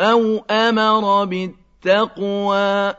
أَوْ أَمَرَ بِالتَّقْوَىٰ